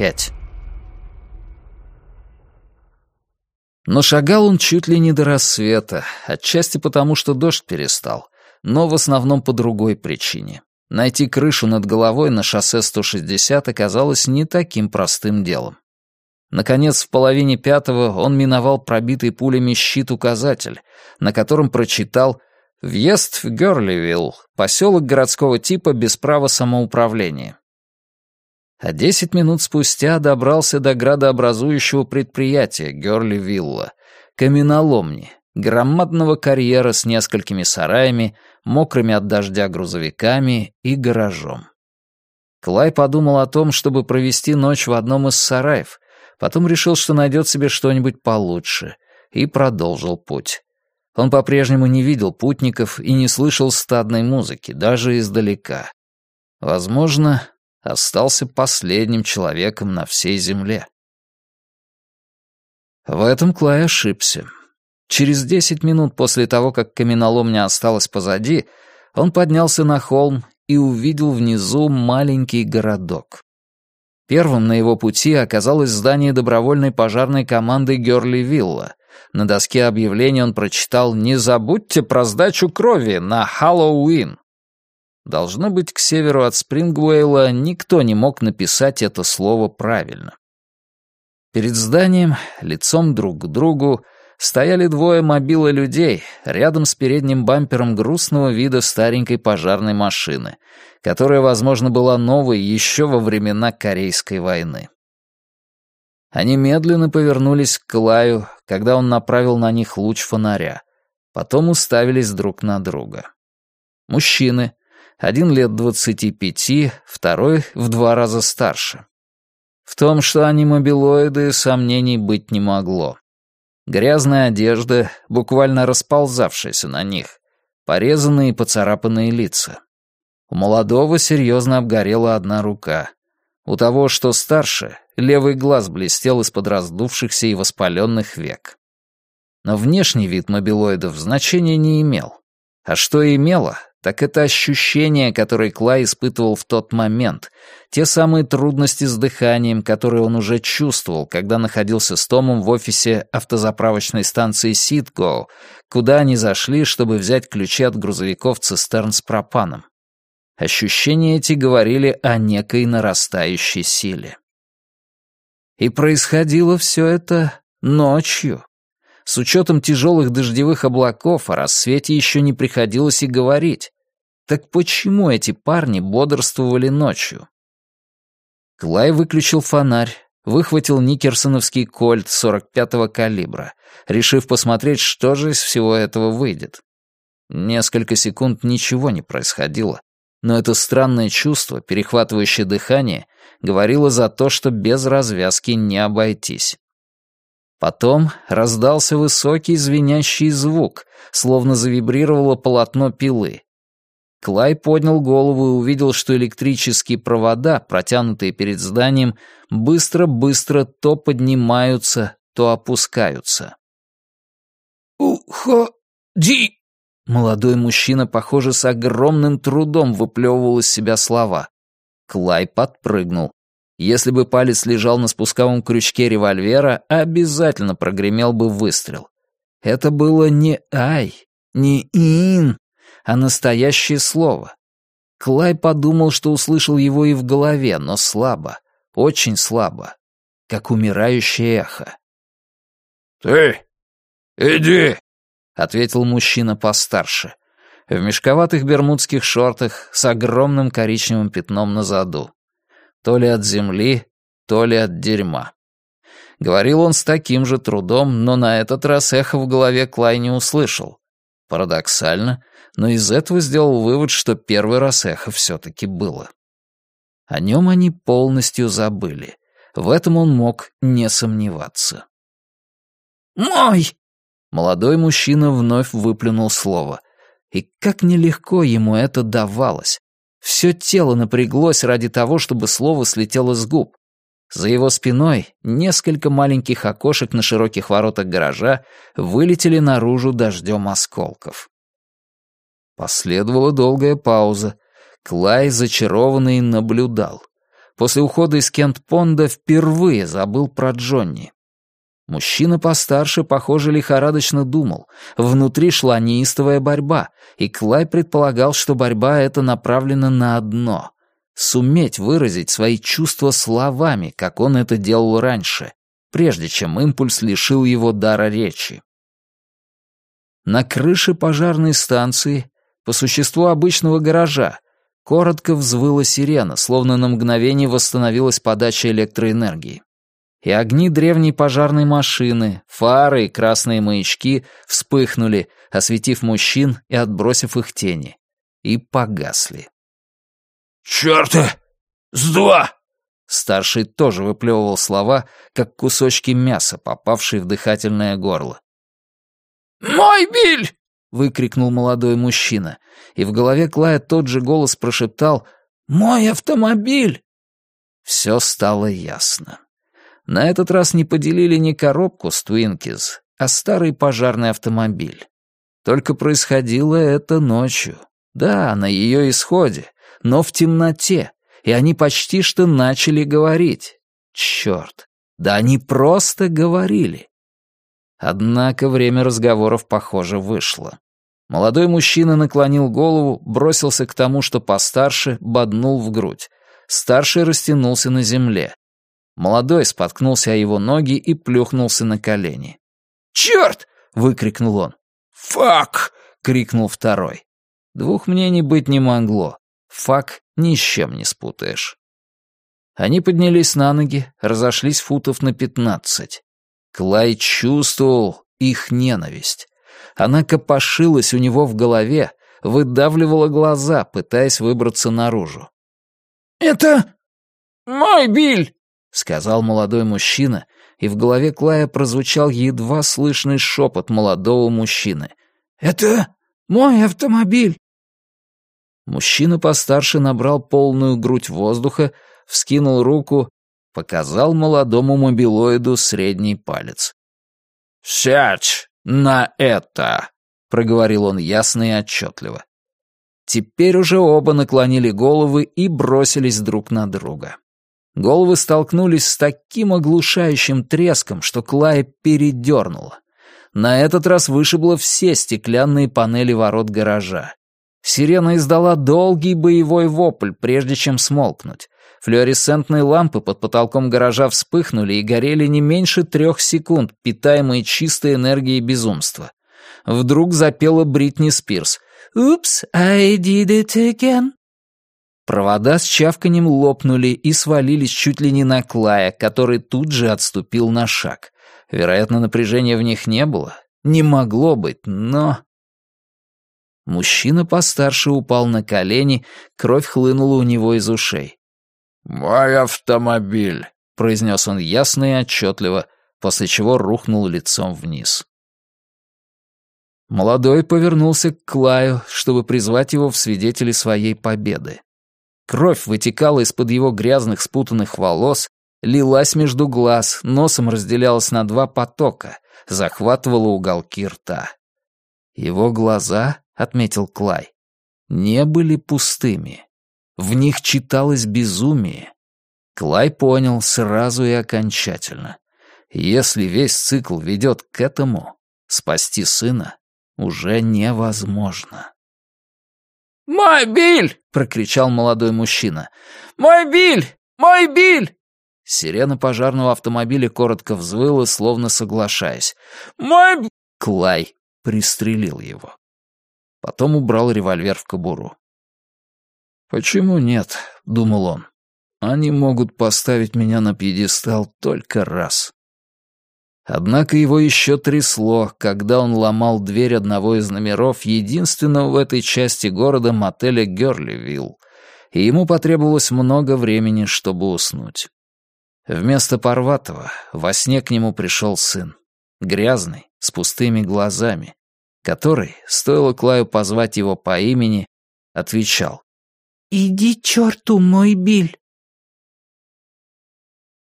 пять. Но шагал он чуть ли не до рассвета, отчасти потому, что дождь перестал, но в основном по другой причине. Найти крышу над головой на шоссе 160 оказалось не таким простым делом. Наконец, в половине пятого он миновал пробитый пулями щит-указатель, на котором прочитал «Въезд в Герливилл, поселок городского типа без права самоуправления». А десять минут спустя добрался до градообразующего предприятия Герливилла, каменоломни, громадного карьера с несколькими сараями, мокрыми от дождя грузовиками и гаражом. Клай подумал о том, чтобы провести ночь в одном из сараев, потом решил, что найдет себе что-нибудь получше, и продолжил путь. Он по-прежнему не видел путников и не слышал стадной музыки, даже издалека. Возможно, остался последним человеком на всей земле. В этом Клай ошибся. Через десять минут после того, как каменоломня осталась позади, он поднялся на холм и увидел внизу маленький городок. Первым на его пути оказалось здание добровольной пожарной команды Герли-Вилла. На доске объявлений он прочитал «Не забудьте про сдачу крови на Хэллоуин». Должно быть, к северу от Спрингуэйла никто не мог написать это слово правильно. Перед зданием, лицом друг к другу, стояли двое мобила людей рядом с передним бампером грустного вида старенькой пожарной машины, которая, возможно, была новой еще во времена Корейской войны. Они медленно повернулись к Клаю, когда он направил на них луч фонаря. Потом уставились друг на друга. Мужчины. Один лет двадцати пяти, второй в два раза старше. В том, что они мобилоиды, сомнений быть не могло. Грязная одежда, буквально расползавшаяся на них, порезанные и поцарапанные лица. У молодого серьезно обгорела одна рука. У того, что старше, левый глаз блестел из-под раздувшихся и воспаленных век. Но внешний вид мобилоидов значения не имел. А что имело, так это ощущения, которые Клай испытывал в тот момент, те самые трудности с дыханием, которые он уже чувствовал, когда находился с Томом в офисе автозаправочной станции Ситго, куда они зашли, чтобы взять ключи от грузовиков цистерн с пропаном. Ощущения эти говорили о некой нарастающей силе. И происходило все это ночью. С учетом тяжелых дождевых облаков о рассвете еще не приходилось и говорить. Так почему эти парни бодрствовали ночью? Клай выключил фонарь, выхватил никерсоновский кольт 45-го калибра, решив посмотреть, что же из всего этого выйдет. Несколько секунд ничего не происходило, но это странное чувство, перехватывающее дыхание, говорило за то, что без развязки не обойтись. Потом раздался высокий звенящий звук, словно завибрировало полотно пилы. Клай поднял голову и увидел, что электрические провода, протянутые перед зданием, быстро-быстро то поднимаются, то опускаются. «Уходи!» Молодой мужчина, похоже, с огромным трудом выплевывал из себя слова. Клай подпрыгнул. Если бы палец лежал на спусковом крючке револьвера, обязательно прогремел бы выстрел. Это было не «ай», не «ин», а настоящее слово. Клай подумал, что услышал его и в голове, но слабо, очень слабо, как умирающее эхо. «Ты иди», — ответил мужчина постарше, в мешковатых бермудских шортах с огромным коричневым пятном на заду. То ли от земли, то ли от дерьма. Говорил он с таким же трудом, но на этот раз эхо в голове Клай не услышал. Парадоксально, но из этого сделал вывод, что первый раз эхо все-таки было. О нем они полностью забыли. В этом он мог не сомневаться. «Мой!» Молодой мужчина вновь выплюнул слово. И как нелегко ему это давалось. Все тело напряглось ради того, чтобы слово слетело с губ. За его спиной несколько маленьких окошек на широких воротах гаража вылетели наружу дождем осколков. Последовала долгая пауза. Клай, зачарованный, наблюдал. после ухода из Кент-Понда впервые забыл про Джонни. Мужчина постарше, похоже, лихорадочно думал. Внутри шла неистовая борьба, и Клай предполагал, что борьба эта направлена на одно — суметь выразить свои чувства словами, как он это делал раньше, прежде чем импульс лишил его дара речи. На крыше пожарной станции, по существу обычного гаража, коротко взвыла сирена, словно на мгновение восстановилась подача электроэнергии и огни древней пожарной машины, фары и красные маячки вспыхнули, осветив мужчин и отбросив их тени, и погасли. «Чёрта! С два!» Старший тоже выплевывал слова, как кусочки мяса, попавшие в дыхательное горло. «Мой Биль!» — выкрикнул молодой мужчина, и в голове Клая тот же голос прошептал «Мой автомобиль!» Все стало ясно. На этот раз не поделили не коробку с Твинкис, а старый пожарный автомобиль. Только происходило это ночью. Да, на ее исходе, но в темноте, и они почти что начали говорить. Черт, да они просто говорили. Однако время разговоров, похоже, вышло. Молодой мужчина наклонил голову, бросился к тому, что постарше, боднул в грудь. Старший растянулся на земле. Молодой споткнулся о его ноги и плюхнулся на колени. «Черт!» — выкрикнул он. «Фак!» — крикнул второй. Двух мнений быть не могло. Фак ни с чем не спутаешь. Они поднялись на ноги, разошлись футов на пятнадцать. Клай чувствовал их ненависть. Она копошилась у него в голове, выдавливала глаза, пытаясь выбраться наружу. «Это мой Биль!» — сказал молодой мужчина, и в голове Клая прозвучал едва слышный шепот молодого мужчины. «Это мой автомобиль!» Мужчина постарше набрал полную грудь воздуха, вскинул руку, показал молодому мобилоиду средний палец. «Сядь на это!» — проговорил он ясно и отчетливо. Теперь уже оба наклонили головы и бросились друг на друга. Головы столкнулись с таким оглушающим треском, что Клая передернула. На этот раз вышибло все стеклянные панели ворот гаража. Сирена издала долгий боевой вопль, прежде чем смолкнуть. Флуоресцентные лампы под потолком гаража вспыхнули и горели не меньше трех секунд, питаемые чистой энергией безумства. Вдруг запела Бритни Спирс. «Oops, I did it again». Провода с чавканем лопнули и свалились чуть ли не на Клая, который тут же отступил на шаг. Вероятно, напряжения в них не было. Не могло быть, но... Мужчина постарше упал на колени, кровь хлынула у него из ушей. «Мой автомобиль», — произнес он ясно и отчетливо, после чего рухнул лицом вниз. Молодой повернулся к Клаю, чтобы призвать его в свидетели своей победы. Кровь вытекала из-под его грязных спутанных волос, лилась между глаз, носом разделялась на два потока, захватывала уголки рта. Его глаза, — отметил Клай, — не были пустыми. В них читалось безумие. Клай понял сразу и окончательно. Если весь цикл ведет к этому, спасти сына уже невозможно. «Мой Биль!» — прокричал молодой мужчина. «Мой Биль! Мой Биль!» Сирена пожарного автомобиля коротко взвыла, словно соглашаясь. «Мой...» Клай пристрелил его. Потом убрал револьвер в кобуру. «Почему нет?» — думал он. «Они могут поставить меня на пьедестал только раз». Однако его еще трясло, когда он ломал дверь одного из номеров единственного в этой части города мотеля Герливилл, и ему потребовалось много времени, чтобы уснуть. Вместо Парватова во сне к нему пришел сын, грязный, с пустыми глазами, который, стоило Клаю позвать его по имени, отвечал. «Иди черту, мой Биль!»